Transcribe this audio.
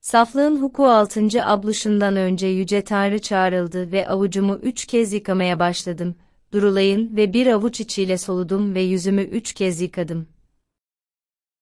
Saflığın huku altıncı abluşundan önce Yüce Tanrı çağrıldı ve avucumu üç kez yıkamaya başladım. Durulayın ve bir avuç içiyle soludum ve yüzümü üç kez yıkadım.